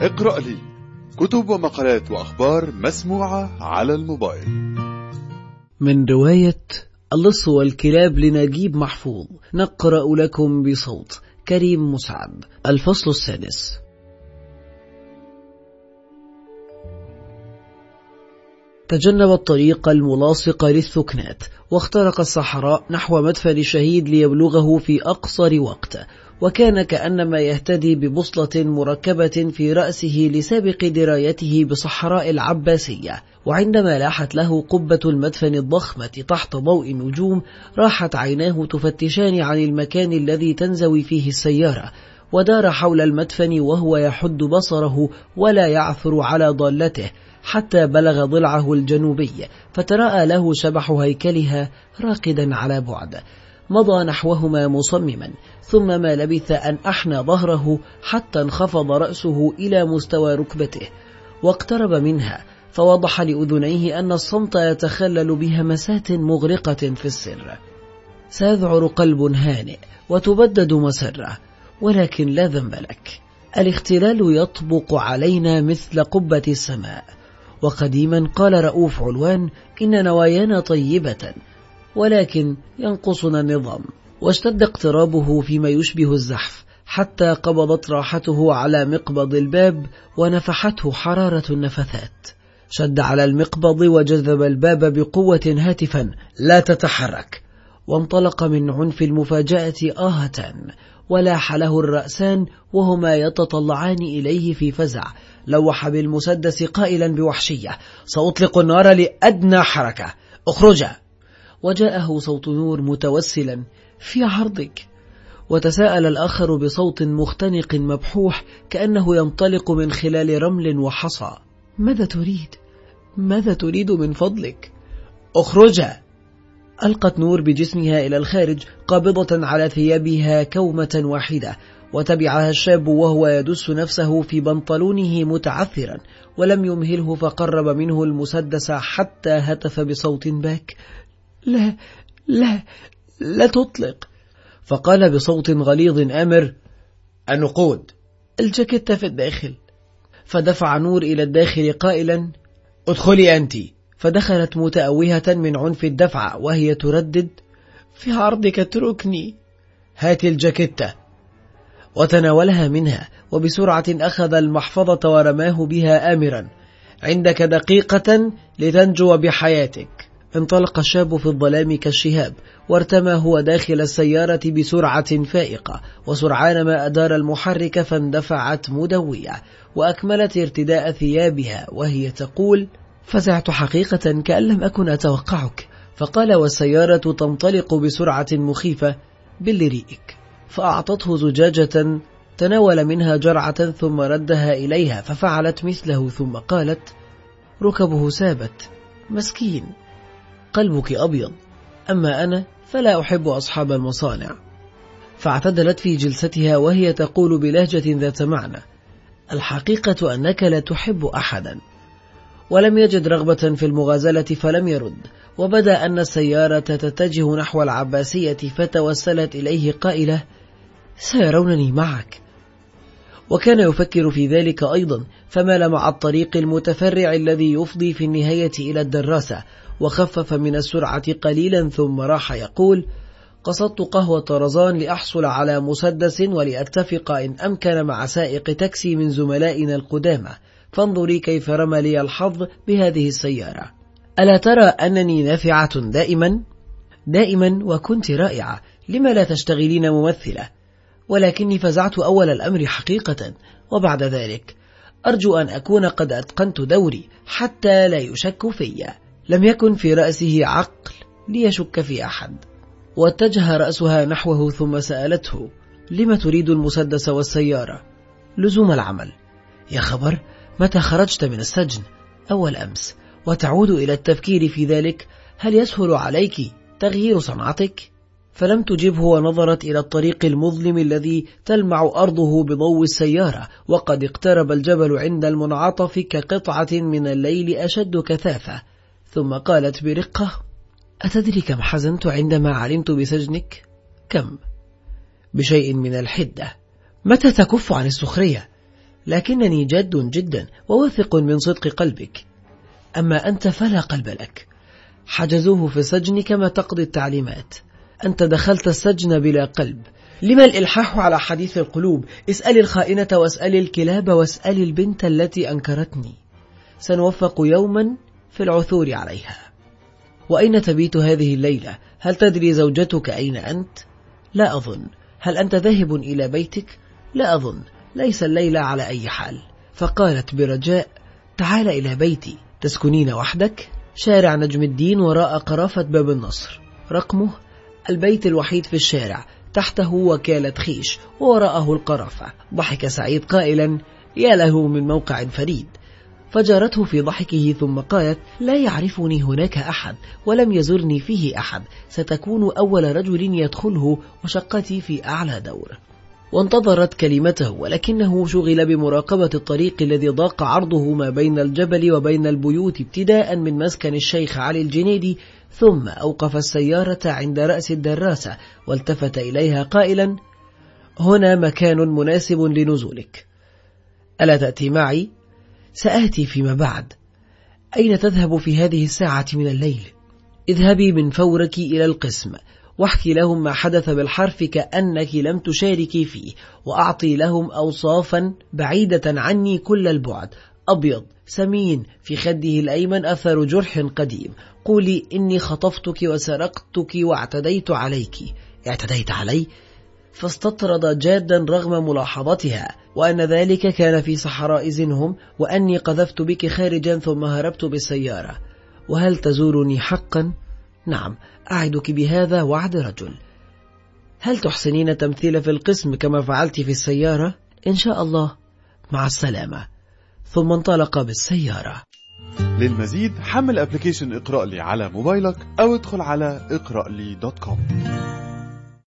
اقرأ لي كتب ومقالات وأخبار مسموعة على الموبايل. من رواية اللص والكلاب لنجيب محفوظ نقرأ لكم بصوت كريم مسعد الفصل السادس. تجنب الطريق الملاصق للثكنات واخترق الصحراء نحو مدفن الشهيد ليبلغه في أقصر وقت. وكان كأنما يهتدي ببصلة مركبة في رأسه لسابق درايته بصحراء العباسية وعندما لاحت له قبة المدفن الضخمة تحت ضوء النجوم راحت عيناه تفتشان عن المكان الذي تنزوي فيه السيارة ودار حول المدفن وهو يحد بصره ولا يعثر على ضالته حتى بلغ ضلعه الجنوبي فتراءى له شبح هيكلها راقدا على بعد. مضى نحوهما مصمما ثم ما لبث أن أحنى ظهره حتى انخفض رأسه إلى مستوى ركبته واقترب منها فوضح لأذنيه أن الصمت يتخلل بهمسات مغرقة في السر. سيذعر قلب هانئ وتبدد مسرة ولكن لا ذنب لك. الاختلال يطبق علينا مثل قبة السماء. وقديما قال رؤوف علوان إن نوايانا طيبة ولكن ينقصنا النظام. واشتد اقترابه فيما يشبه الزحف حتى قبضت راحته على مقبض الباب ونفحته حرارة النفثات شد على المقبض وجذب الباب بقوة هاتفا لا تتحرك. وانطلق من عنف المفاجأة آهة ولاح له الرأسان وهما يتطلعان إليه في فزع. لوح بالمسدس قائلا بوحشية سأطلق النار لأدنى حركة. اخرجا. وجاءه صوت نور متوسلا في عرضك وتساءل الآخر بصوت مختنق مبحوح كأنه ينطلق من خلال رمل وحصى ماذا تريد؟ ماذا تريد من فضلك؟ اخرجا ألقت نور بجسمها إلى الخارج قابضة على ثيابها كومة واحدة وتبعها الشاب وهو يدس نفسه في بنطلونه متعثرا ولم يمهله فقرب منه المسدس حتى هتف بصوت باك لا لا لا تطلق. فقال بصوت غليظ أمر النقود. الجاكيتة في الداخل فدفع نور إلى الداخل قائلا ادخلي أنت. فدخلت متأوهة من عنف الدفع وهي تردد في عرضك اتركني. هات الجاكيتة. وتناولها منها وبسرعة أخذ المحفظة ورماه بها آمرا عندك دقيقة لتنجو بحياتك. انطلق الشاب في الظلام كالشهاب وارتمى هو داخل السيارة بسرعة فائقة وسرعان ما أدار المحرك فاندفعت مدوية وأكملت ارتداء ثيابها وهي تقول فزعت حقيقة كأن لم أكن أتوقعك. فقال والسيارة تنطلق بسرعة مخيفة باللريئك فأعطته زجاجة تناول منها جرعة ثم ردها إليها ففعلت مثله ثم قالت ركبه سابت مسكين. قلبك أبيض. أما أنا فلا أحب أصحاب المصانع. فاعتدلت في جلستها وهي تقول بلهجة ذات معنى الحقيقة أنك لا تحب أحدا. ولم يجد رغبة في المغازلة فلم يرد وبدأ أن السيارة تتجه نحو العباسية فتوسلت إليه قائلة سيرونني معك. وكان يفكر في ذلك أيضا فمال مع الطريق المتفرع الذي يفضي في النهاية إلى الدراسة. وخفف من السرعة قليلا ثم راح يقول قصدت قهوة طرزان لأحصل على مسدس ولأتفق إن أمكن مع سائق تاكسي من زملائنا القدامى. فانظري كيف رمى لي الحظ بهذه السيارة. ألا ترى أنني نافعة دائما؟ دائما وكنت رائعة. لما لا تشتغلين ممثلة؟ ولكني فزعت أول الأمر حقيقة وبعد ذلك أرجو أن أكون قد أتقنت دوري حتى لا يشك في لم يكن في رأسه عقل ليشك في أحد واتجه رأسها نحوه ثم سألته لم تريد المسدس والسيارة؟ لزوم العمل. يا خبر متى خرجت من السجن؟ أول أمس. وتعود إلى التفكير في ذلك؟ هل يسهل عليك تغيير صنعتك؟ فلم تجبه ونظرت إلى الطريق المظلم الذي تلمع أرضه بضوء السيارة وقد اقترب الجبل عند المنعطف كقطعة من الليل أشد كثافة ثم قالت برقة أتدري كم حزنت عندما علمت بسجنك؟ كم؟ بشيء من الحدة متى تكف عن السخرية؟ لكنني جد جدا وواثق من صدق قلبك أما أنت فلا قلب لك حجزوه في السجن كما تقضي التعليمات أنت دخلت السجن بلا قلب. لما الإلحاح على حديث القلوب؟ اسأل الخائنة واسأل الكلاب واسأل البنت التي أنكرتني. سنوفق يوما في العثور عليها. وأين تبيت هذه الليلة؟ هل تدري زوجتك أين أنت؟ لا أظن. هل أنت ذاهب إلى بيتك؟ لا أظن. ليس الليلة على أي حال. فقالت برجاء تعال إلى بيتي. تسكنين وحدك؟ شارع نجم الدين وراء قرافة باب النصر. رقمه البيت الوحيد في الشارع. تحته وكالة خيش ووراءه القرافة. ضحك سعيد قائلا يا له من موقع فريد. فجارته في ضحكه ثم قالت لا يعرفني هناك أحد ولم يزرني فيه أحد. ستكون أول رجل يدخله وشقتي في أعلى دور. وانتظرت كلمته ولكنه شغل بمراقبة الطريق الذي ضاق عرضه ما بين الجبل وبين البيوت ابتداء من مسكن الشيخ علي الجنيدي ثم أوقف السيارة عند رأس الدراسة والتفت إليها قائلا هنا مكان مناسب لنزولك ألا تأتي معي؟ سآتي فيما بعد أين تذهب في هذه الساعة من الليل؟ اذهبي من فورك إلى القسم واحكي لهم ما حدث بالحرف كأنك لم تشاركي فيه وأعطي لهم أوصافا بعيدة عني كل البعد أبيض سمين في خده الأيمن أثر جرح قديم قولي إني خطفتك وسرقتك واعتديت عليك اعتديت علي؟ فاستطرد جادا رغم ملاحظتها وأن ذلك كان في صحراء زنهم وأني قذفت بك خارجا ثم هربت بالسيارة وهل تزورني حقا؟ نعم أعدك بهذا وعد رجل هل تحسنين تمثيل في القسم كما فعلت في السيارة؟ إن شاء الله مع السلامة ثم انطلق بالسيارة. للمزيد حمل application اقرأ لي على موبايلك أو ادخل على اقرأ لي dot com.